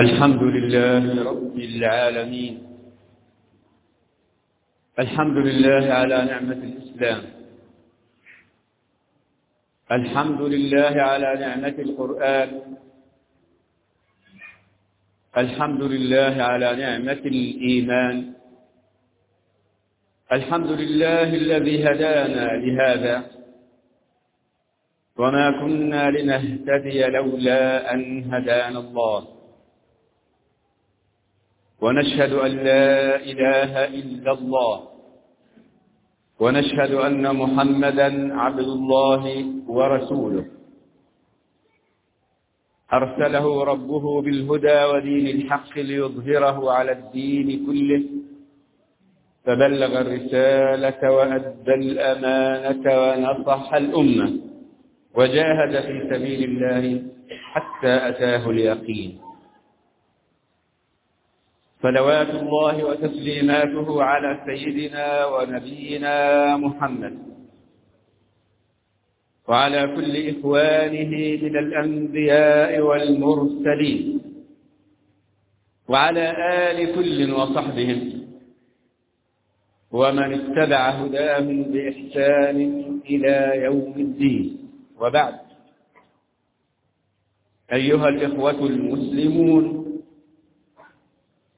الحمد لله رب العالمين. الحمد لله على نعمة الإسلام. الحمد لله على نعمة القرآن. الحمد لله على نعمة الإيمان. الحمد لله الذي هدانا لهذا. وما كنا لنهتدي لولا أن هدانا الله. ونشهد أن لا إله إلا الله. ونشهد أن محمدا عبد الله ورسوله. أرسله ربه بالهدى ودين الحق ليظهره على الدين كله. فبلغ الرسالة وأدى الأمانة ونصح الأمة. وجاهد في سبيل الله حتى أتاه اليقين. صلوات الله وتسليماته على سيدنا ونبينا محمد. وعلى كل إخوانه من الأنبياء والمرسلين. وعلى آل كل وصحبهم. ومن اتبع هداهم بإحسان إلى يوم الدين. وبعد. أيها الإخوة المسلمون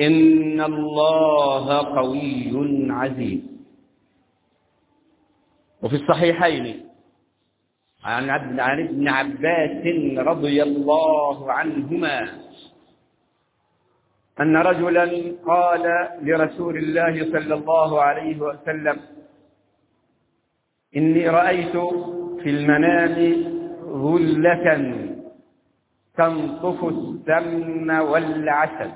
إن الله قوي عزيز. وفي الصحيحين عن عن ابن عباس رضي الله عنهما أن رجلا قال لرسول الله صلى الله عليه وسلم إني رأيت في المنام غلة تنطف السمن والعسل.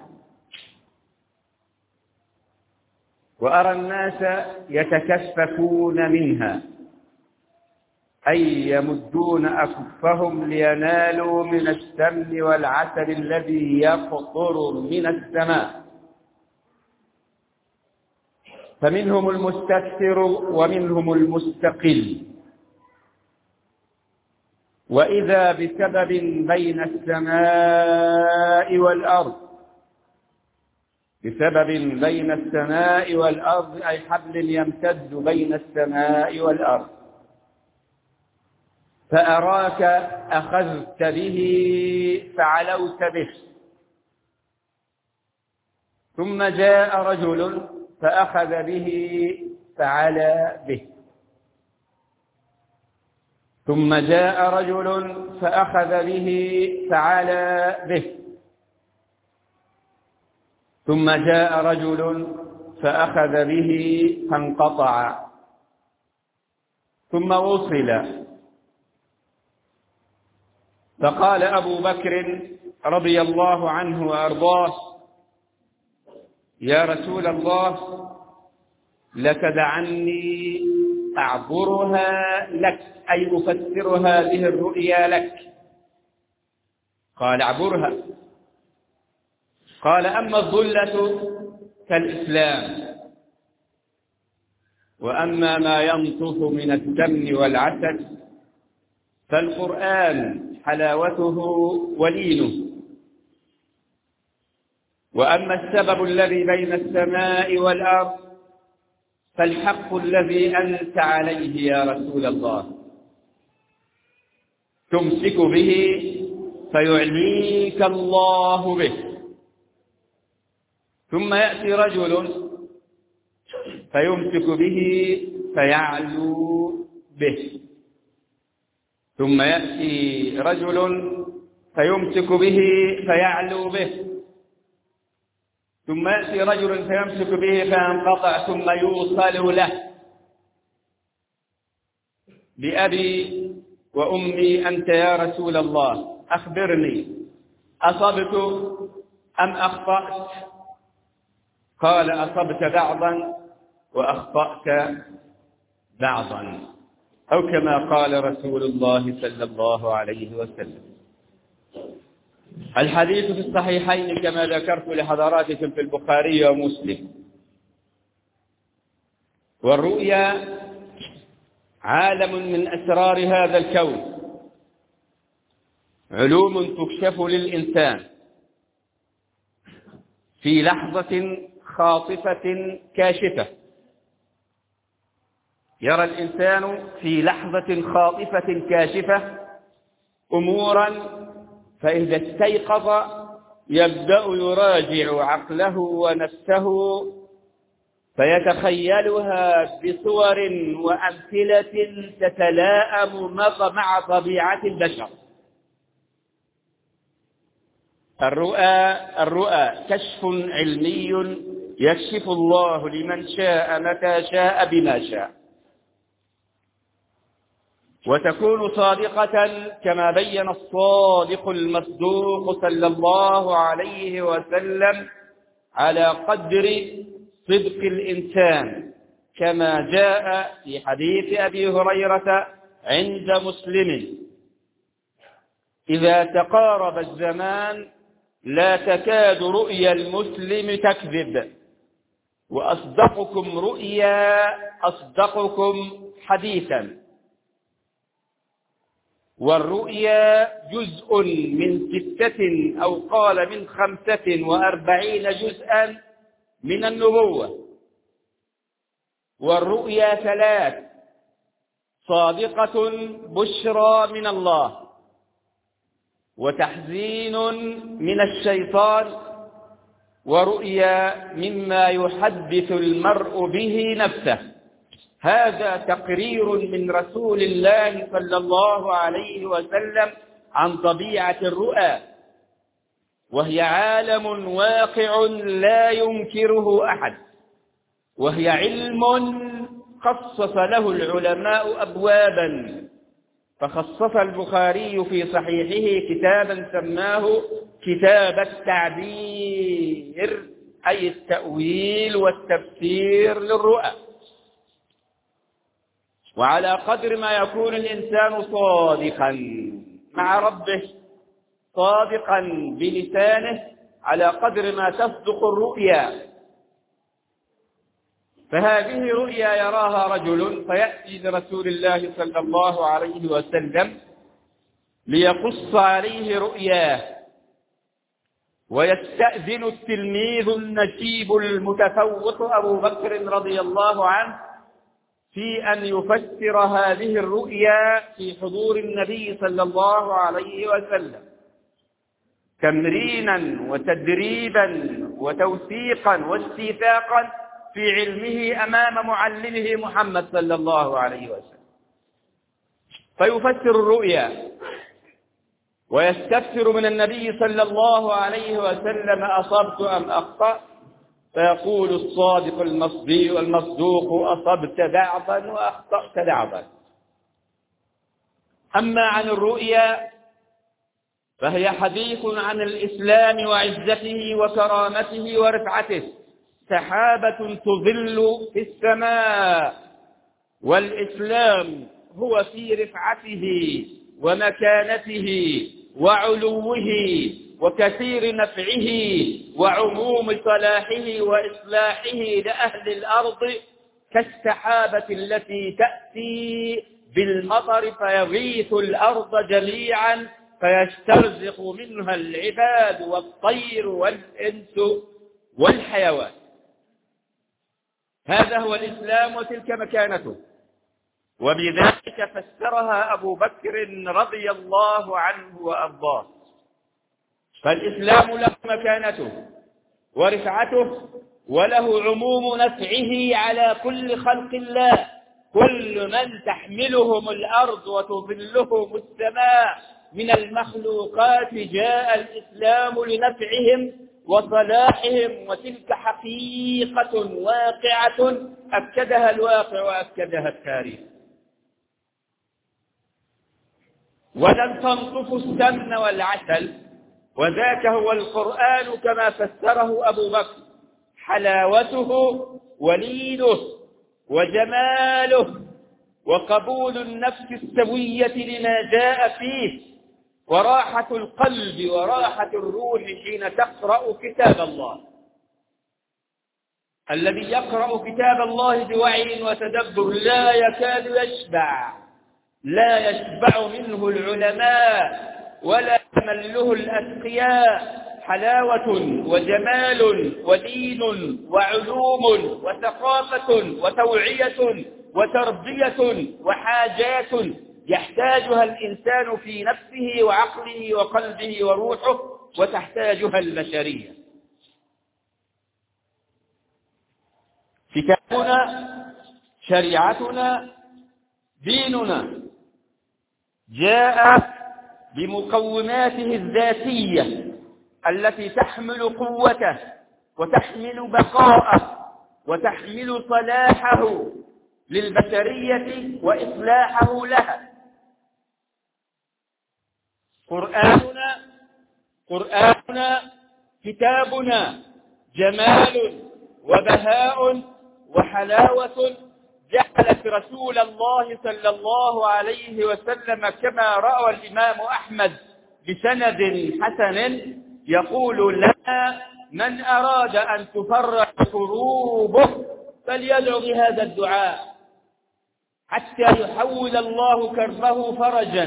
وأرى الناس يتكففون منها أي يمدون أكفهم لينالوا من السمن والعسل الذي يقطر من السماء. فمنهم المستكثر ومنهم المستقل. وإذا بسبب بين السماء والأرض بسبب بين السماء والأرض أي حبل يمتد بين السماء والأرض. فأراك أخذت به فعلوت به. ثم جاء رجل فأخذ به فعلى به. ثم جاء رجل فأخذ به فعلى به. ثم جاء رجل فأخذ به فانقطع. ثم وصل. فقال أبو بكر رضي الله عنه وأرضاه يا رسول الله لتدعني أعبرها لك أي أفسر هذه الرؤيا لك. قال أعبرها. قال أما الظلة كالإسلام وأما ما ينطف من الدم والعسل فالقرآن حلاوته ولينه. وأما السبب الذي بين السماء والأرض فالحق الذي أنت عليه يا رسول الله. تمسك به فيعليك الله به. ثم يأتي رجل فيمسك به فيعلو به. ثم يأتي رجل فيمسك به فيعلو به. ثم يأتي رجل فيمسك به فينقطع ثم يوصل له. بأبي وأمي أنت يا رسول الله أخبرني أصبت أم أخطأت؟ قال أصبت بعضا وأخطأت بعضا أو كما قال رسول الله صلى الله عليه وسلم. الحديث في الصحيحين كما ذكرت لحضراتكم في البخاري ومسلم. والرؤيا عالم من أسرار هذا الكون. علوم تكشف للإنسان. في لحظة خاطفة كاشفة. يرى الإنسان في لحظة خاطفة كاشفة أمورا فإذا استيقظ يبدأ يراجع عقله ونفسه فيتخيلها بصور وأمثلة تتلاءم مع طبيعة البشر. الرؤى الرؤى كشف علمي يكشف الله لمن شاء متى شاء بما شاء. وتكون صادقة كما بين الصادق المصدوق صلى الله عليه وسلم على قدر صدق الإنسان كما جاء في حديث أبي هريرة عند مسلم. إذا تقارب الزمان لا تكاد رؤيا المسلم تكذب. وأصدقكم رؤيا أصدقكم حديثا. والرؤيا جزء من ستة أو قال من خمسة وأربعين جزءا من النبوة. والرؤيا ثلاث صادقة بشرى من الله وتحزين من الشيطان ورؤيا مما يحدث المرء به نفسه. هذا تقرير من رسول الله صلى الله عليه وسلم عن طبيعة الرؤى. وهي عالم واقع لا ينكره أحد. وهي علم خصص له العلماء أبوابا. فخصص البخاري في صحيحه كتابا سماه كتاب التعبير أي التأويل والتفسير للرؤى. وعلى قدر ما يكون الإنسان صادقا مع ربه صادقا بلسانه على قدر ما تصدق الرؤيا. فهذه رؤيا يراها رجل فيأتي لرسول الله صلى الله عليه وسلم ليقص عليه رؤياه ويستأذن التلميذ النجيب المتفوق أبو بكر رضي الله عنه في أن يفسر هذه الرؤيا في حضور النبي صلى الله عليه وسلم. تمرينا وتدريبا وتوثيقا واستيثاقا في علمه أمام معلمه محمد صلى الله عليه وسلم. فيفسر الرؤيا ويستفسر من النبي صلى الله عليه وسلم أصبت أم أخطأ؟ فيقول الصادق المصدي والمصدوق أصبت بعضا وأخطأت بعضا أما عن الرؤيا فهي حديث عن الإسلام وعزته وكرامته ورفعته. سحابة تظل في السماء والإسلام هو في رفعته ومكانته وعلوه وكثير نفعه وعموم صلاحه وإصلاحه لأهل الأرض كالسحابة التي تأتي بالمطر فيغيث الأرض جميعا فيسترزق منها العباد والطير والإنس والحيوان. هذا هو الإسلام وتلك مكانته. وبذلك فسرها أبو بكر رضي الله عنه وأرضاه. فالإسلام له مكانته ورفعته وله عموم نفعه على كل خلق الله. كل من تحملهم الأرض وتظلهم السماء من المخلوقات جاء الإسلام لنفعهم وصلاحهم وتلك حقيقة واقعة أكدها الواقع وأكدها التاريخ. ولن تنطفوا السمن والعسل وذاك هو القرآن كما فسره أبو بكر. حلاوته ولينه وجماله وقبول النفس السوية لما جاء فيه. وراحة القلب وراحة الروح حين تقرأ كتاب الله. الذي يقرأ كتاب الله بوعي وتدبر لا يكاد يشبع. لا يشبع منه العلماء ولا يمله الأتقياء. حلاوة وجمال ودين وعلوم وثقافة وتوعية وتربية وحاجات يحتاجها الإنسان في نفسه وعقله وقلبه وروحه وتحتاجها البشرية. كتابنا شريعتنا ديننا جاء بمقوماته الذاتية التي تحمل قوته وتحمل بقاءه وتحمل صلاحه للبشرية وإصلاحه لها. قرآننا قرآننا كتابنا جمال وبهاء وحلاوة جعلت رسول الله صلى الله عليه وسلم كما رأى الإمام أحمد بسند حسن يقول لنا من أراد أن تفرج كروبه فليدعو بهذا الدعاء حتى يحول الله كربه فرجا.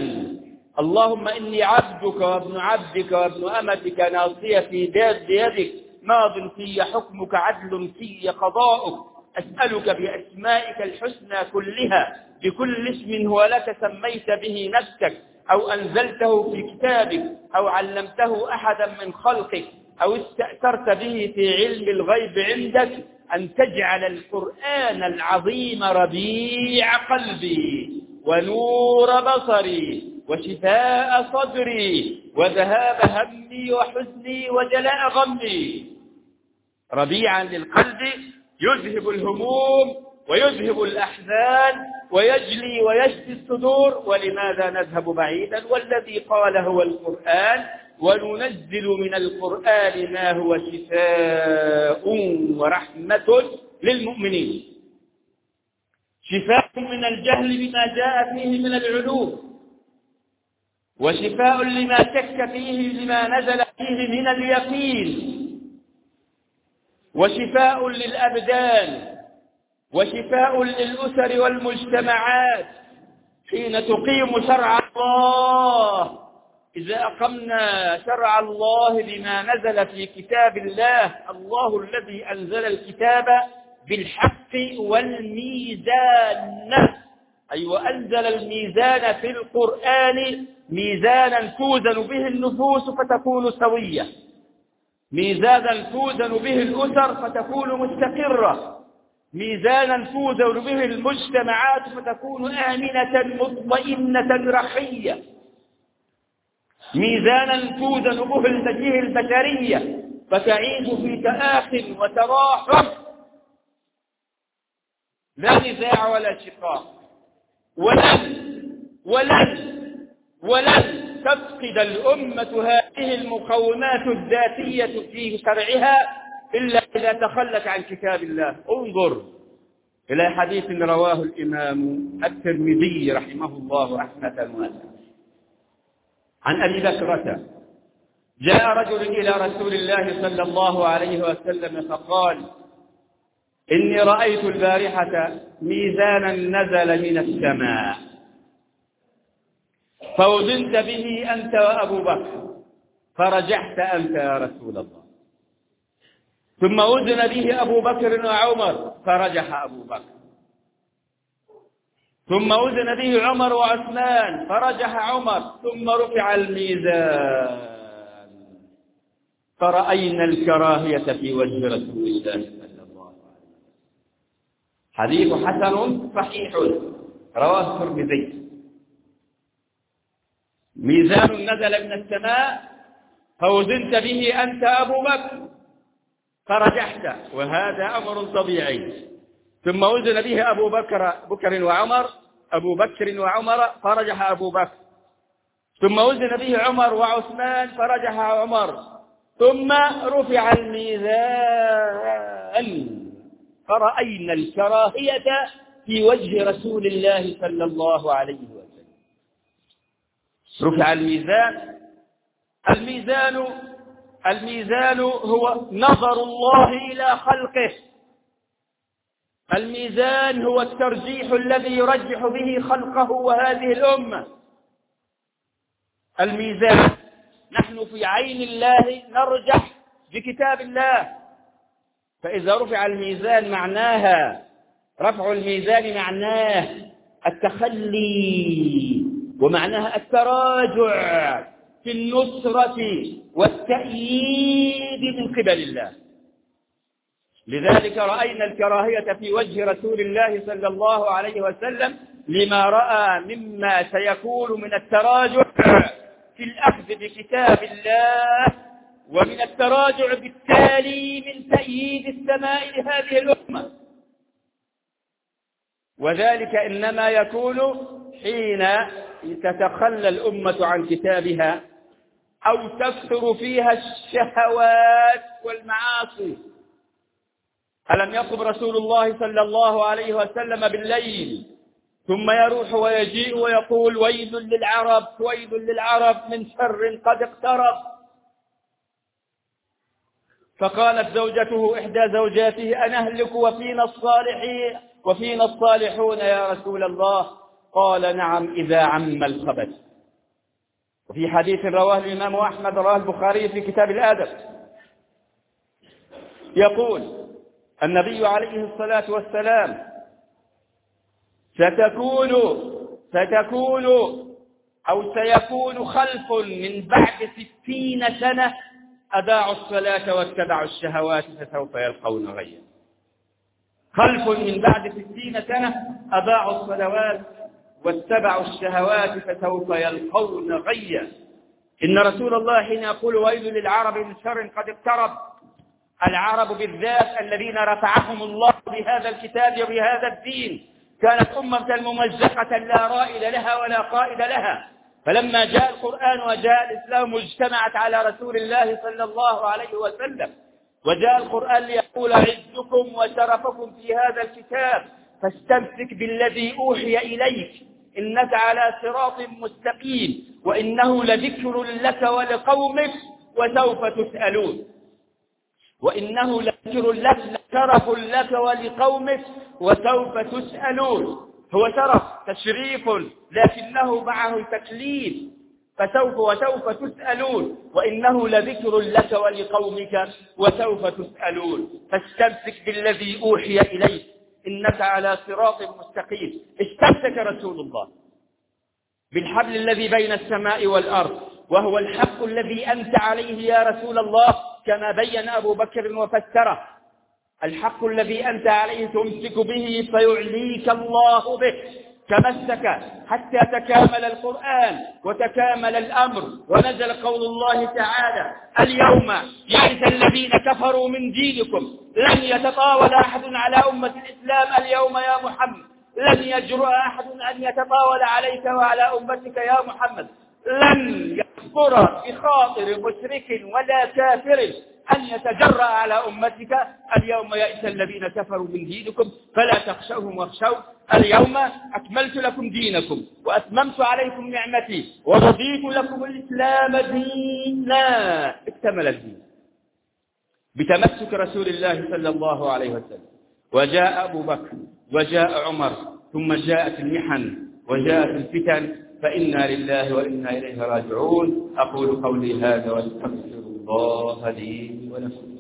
اللهم إني عبدك وابن عبدك وابن أمتك ناصية في بيدك ماض في حكمك عدل في قضاؤك. أسألك بأسمائك الحسنى كلها بكل اسم هو لك سميت به نفسك أو أنزلته في كتابك أو علمته أحدا من خلقك أو استأثرت به في علم الغيب عندك أن تجعل القرآن العظيم ربيع قلبي ونور بصري. وشفاء صدري وذهاب همي وحزني وجلاء غمي. ربيعا للقلب يذهب الهموم ويذهب الأحزان ويجلي ويشفي الصدور. ولماذا نذهب بعيدا؟ والذي قال هو القرآن وننزل من القرآن ما هو شفاء ورحمة للمؤمنين. شفاء من الجهل بما جاء فيه من العلوم وشفاء لما شك فيه لما نزل فيه من اليقين. وشفاء للأبدان. وشفاء للأسر والمجتمعات. حين تقيم شرع الله. إذا أقمنا شرع الله بما نزل في كتاب الله الله الذي أنزل الكتاب بالحق والميزان. أي وأنزل الميزان في القرآن ميزانا توزن به النفوس فتكون سوية. ميزانا توزن به الأسر فتكون مستقرة. ميزانا توزن به المجتمعات فتكون آمنة مطمئنة رخية ميزانا توزن به البشيه البشرية فتعيش في تآخ وتراحم. لا نزاع ولا شقاق ولن ولن ولن تفقد الأمة هذه المقومات الذاتية في شرعها إلا إذا تخلت عن كتاب الله. انظر إلى حديث رواه الإمام الترمذي رحمه الله رحمة واسعة. عن أبي بكرة جاء رجل إلى رسول الله صلى الله عليه وسلم فقال إني رأيت البارحة ميزانا نزل من السماء. فوزنت به أنت وأبو بكر فرجحت أنت يا رسول الله. ثم وزن به أبو بكر وعمر فرجح أبو بكر. ثم وزن به عمر وعثمان فرجح عمر. ثم رفع الميزان. فرأينا الكراهية في وجه رسول الله صلى الله عليه وسلم حديث حسن صحيح. رواه الترمذي. ميزان نزل من السماء فوزنت به أنت أبو بكر فرجحت وهذا أمر طبيعي. ثم وزن به أبو بكر بكر وعمر أبو بكر وعمر فرجح أبو بكر. ثم وزن به عمر وعثمان فرجح عمر. ثم رفع الميزان. فرأينا الكراهية في وجه رسول الله صلى الله عليه وسلم. رفع الميزان. الميزان الميزان هو نظر الله إلى خلقه. الميزان هو الترجيح الذي يرجح به خلقه وهذه الأمة. الميزان. نحن في عين الله نرجح بكتاب الله. فإذا رفع الميزان معناها رفع الميزان معناه التخلي ومعناها التراجع في النصرة والتأييد من قبل الله. لذلك رأينا الكراهية في وجه رسول الله صلى الله عليه وسلم لما رأى مما سيكون من التراجع في الأخذ بكتاب الله ومن التراجع بالتالي من تأييد السماء لهذه الأمة. وذلك إنما يكون حين تتخلى الأمة عن كتابها أو تكثر فيها الشهوات والمعاصي. ألم يقم رسول الله صلى الله عليه وسلم بالليل ثم يروح ويجيء ويقول ويل للعرب ويل للعرب من شر قد اقترب. فقالت زوجته إحدى زوجاته أنهلك وفينا الصالحين وفينا الصالحون يا رسول الله؟ قال نعم إذا عم الخبث. وفي حديث رواه الإمام أحمد رواه البخاري في كتاب الآدب. يقول النبي عليه الصلاة والسلام ستكون ستكون أو سيكون خلف من بعد ستين سنة أداعوا الصلاة واتبعوا الشهوات فسوف يلقون غيا. خلف من بعد ستين سنة أضاعوا الصلوات واتبعوا الشهوات فسوف يلقون غيا. إن رسول الله حين يقول ويل للعرب من شر قد اقترب العرب بالذات الذين رفعهم الله بهذا الكتاب وبهذا الدين كانت أمة ممزقة لا رائد لها ولا قائد لها. فلما جاء القرآن وجاء الإسلام اجتمعت على رسول الله صلى الله عليه وسلم. وجاء القرآن ليقول عزكم وشرفكم في هذا الكتاب فاستمسك بالذي أوحي إليك. إنك على صراط مستقيم وإنه لذكر لك ولقومك وسوف تسألون. وإنه لذكر لك شرف لك ولقومك وسوف تسألون. هو شرف تشريف لكنه معه تكليف فسوف وسوف تسألون وإنه لذكر لك ولقومك وسوف تسألون. فاستمسك بالذي أوحي إليك إنك على صراط مستقيم. استمسك رسول الله بالحبل الذي بين السماء والأرض وهو الحق الذي أنت عليه يا رسول الله كما بين أبو بكر وفسره. الحق الذي أنت عليه تمسك به فيعليك الله به. تمسك حتى تكامل القرآن وتكامل الأمر. ونزل قول الله تعالى اليوم يعرف الذين كفروا من دينكم. لن يتطاول أحد على أمة الإسلام اليوم يا محمد. لن يجرؤ أحد أن يتطاول عليك وعلى أمتك يا محمد. لن يخطر بخاطر مشرك ولا كافر. أن يتجرأ على أمتك اليوم يئس الذين كفروا من دينكم فلا تخشوهم واخشوا. اليوم أكملت لكم دينكم وأتممت عليكم نعمتي ورضيت لكم الإسلام دينا. اكتمل الدين. بتمسك رسول الله صلى الله عليه وسلم. وجاء أبو بكر وجاء عمر ثم جاءت المحن وجاءت الفتن. فإنا لله وإنا إليه راجعون. أقول قولي هذا وأستغفر الله لي ولكم.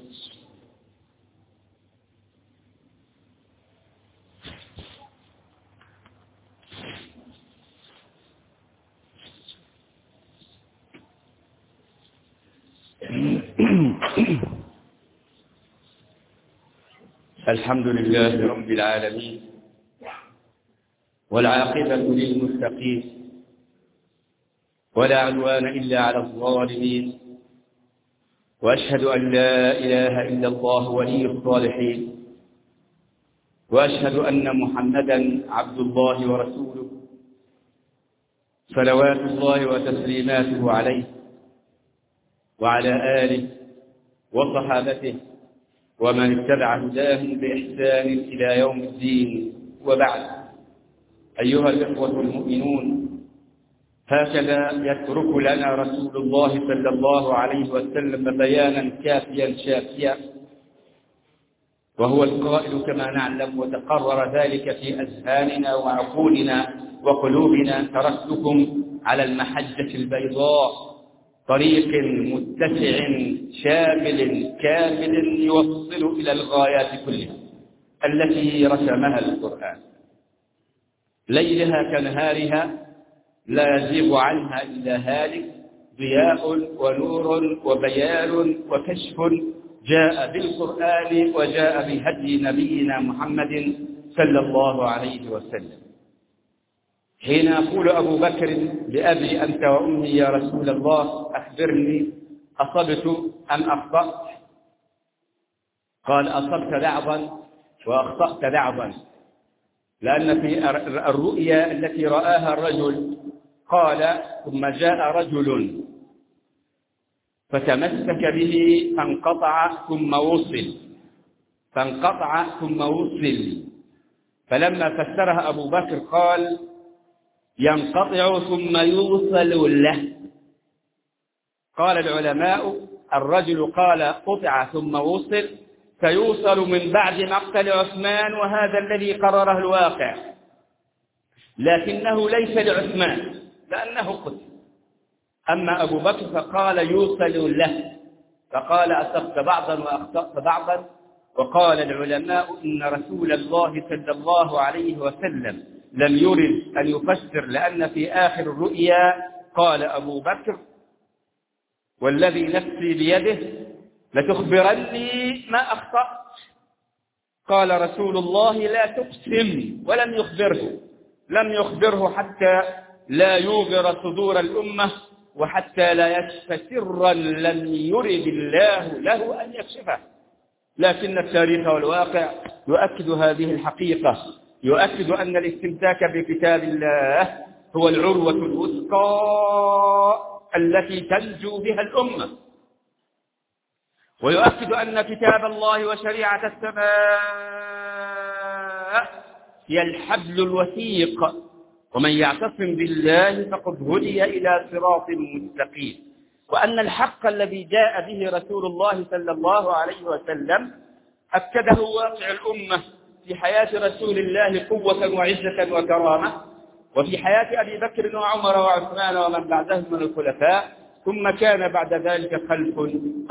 الحمد لله رب العالمين والعاقبة للمتقين ولا عدوان إلا على الظالمين وأشهد أن لا إله إلا الله ولي الصالحين. وأشهد أن محمدا عبد الله ورسوله. صلوات الله وتسليماته عليه وعلى آله وصحابته ومن اتبع هداهم بإحسان إلى يوم الدين. وبعد أيها الإخوة المؤمنون هكذا يترك لنا رسول الله صلى الله عليه وسلم بيانا كافيا شافيا وهو القائل كما نعلم وتقرر ذلك في أذهاننا وعقولنا وقلوبنا. تركتكم على المحجة البيضاء طريق متسع شامل كامل يوصل إلى الغايات كلها التي رسمها القرآن. ليلها كنهارها لا يزيغ عنها إلا هالك ضياء ونور وبيان وكشف. جاء بالقرآن وجاء بهدي نبينا محمد صلى الله عليه وسلم. حين يقول أبو بكر لأبي أنت وأمي يا رسول الله أخبرني أصبت أم أخطأت؟ قال أصبت بعضا وأخطأت بعضا لأن في الرؤيا التي رآها الرجل قال ثم جاء رجل فتمسك به فانقطع ثم وصل. فانقطع ثم وصل. فلما فسرها أبو بكر قال ينقطع ثم يوصل له. قال العلماء الرجل قال قطع ثم وصل سيوصل من بعد مقتل عثمان وهذا الذي قرره الواقع. لكنه ليس لعثمان. لأنه قتل أما أبو بكر فقال يوصل له. فقال أصبت بعضا وأخطأت بعضا. وقال العلماء إن رسول الله صلى الله عليه وسلم لم يرد أن يفسر لأن في آخر الرؤيا قال أبو بكر والذي نفسي بيده لتخبرني ما أخطأت. قال رسول الله لا تقسم ولم يخبره لم يخبره حتى لا يوغر صدور الأمة وحتى لا يكشف سرا لم يرد الله له أن يكشفه. لكن التاريخ والواقع يؤكد هذه الحقيقة. يؤكد أن الاستمساك بكتاب الله هو العروة الوثقى التي تنجو بها الأمة. ويؤكد أن كتاب الله وشريعة السماء هي الحبل الوثيق ومن يعتصم بالله فقد هدي إلى صراط مستقيم. وأن الحق الذي جاء به رسول الله صلى الله عليه وسلم أكده واقع الأمة في حياة رسول الله قوة وعزة وكرامة وفي حياة أبي بكر وعمر وعثمان ومن بعدهم من الخلفاء ثم كان بعد ذلك خلف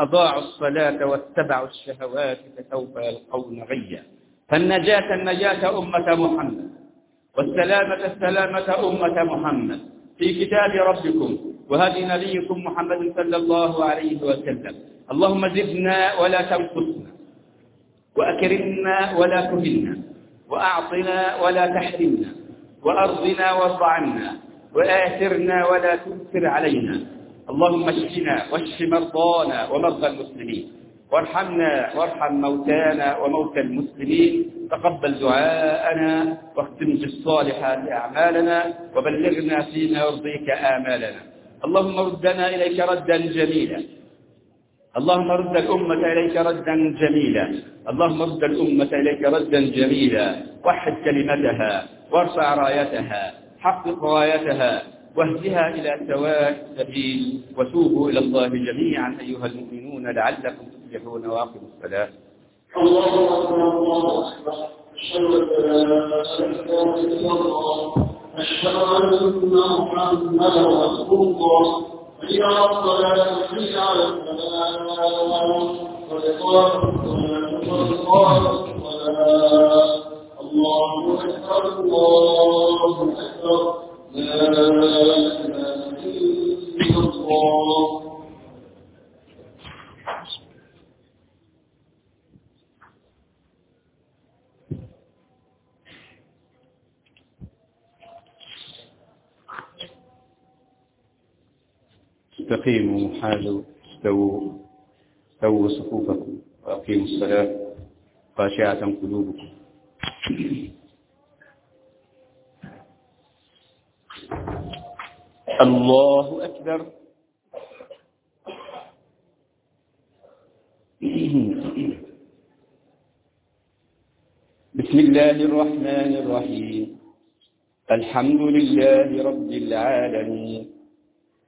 أضاعوا الصلاة واتبعوا الشهوات فسوف يلقون غيا. فالنجاة النجاة أمة محمد. والسلامة السلامة أمة محمد. في كتاب ربكم وهدي نبيكم محمد صلى الله عليه وسلم. اللهم زدنا ولا تنقصنا وأكرمنا ولا تهنا وأعطنا ولا تحرمنا وأرضنا وارض عنا وآثرنا ولا تؤثر علينا. اللهم اشفنا واشف مرضانا ومرضى المسلمين. وارحمنا وارحم موتانا وموتى المسلمين. تقبل دعاءنا واختم بالصالحات أعمالنا وبلغنا فيما يرضيك آمالنا. اللهم ردنا إليك ردا جميلا. اللهم رد الأمة إليك ردا جميلا. اللهم رد الأمة إليك ردا جميلا. وحد كلمتها وارفع رايتها حقق غايتها واهدها إلى سواء السبيل وتوبوا إلى الله جميعا أيها المؤمنون لعلكم واقموا الصلاة الله أكبر الله أكبر أشهد أن لا إله إلا الله أشهد أن محمدا رسول الله حي على الصلاة. حي على الصلاة قد قامت الصلاة الله أكبر الله أكبر استقيموا حالوا استووا سووا صفوفكم وأقيموا الصلاة خاشعة قلوبكم. الله أكبر. بسم الله الرحمن الرحيم. الحمد لله رب العالمين.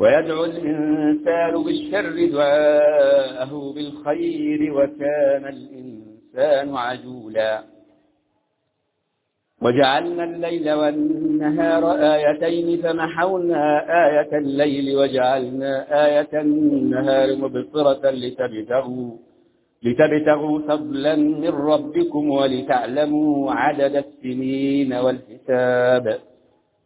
ويدعو الإنسان بالشر دعاءه بالخير وكان الإنسان عجولا. وجعلنا الليل والنهار آيتين فمحونا آية الليل وجعلنا آية النهار مبصرة لتبتغوا لتبتغوا فضلا من ربكم ولتعلموا عدد السنين والحساب.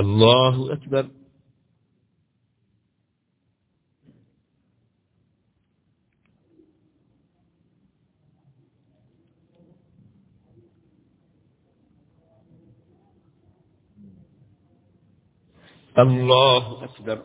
الله أكبر. الله أكبر.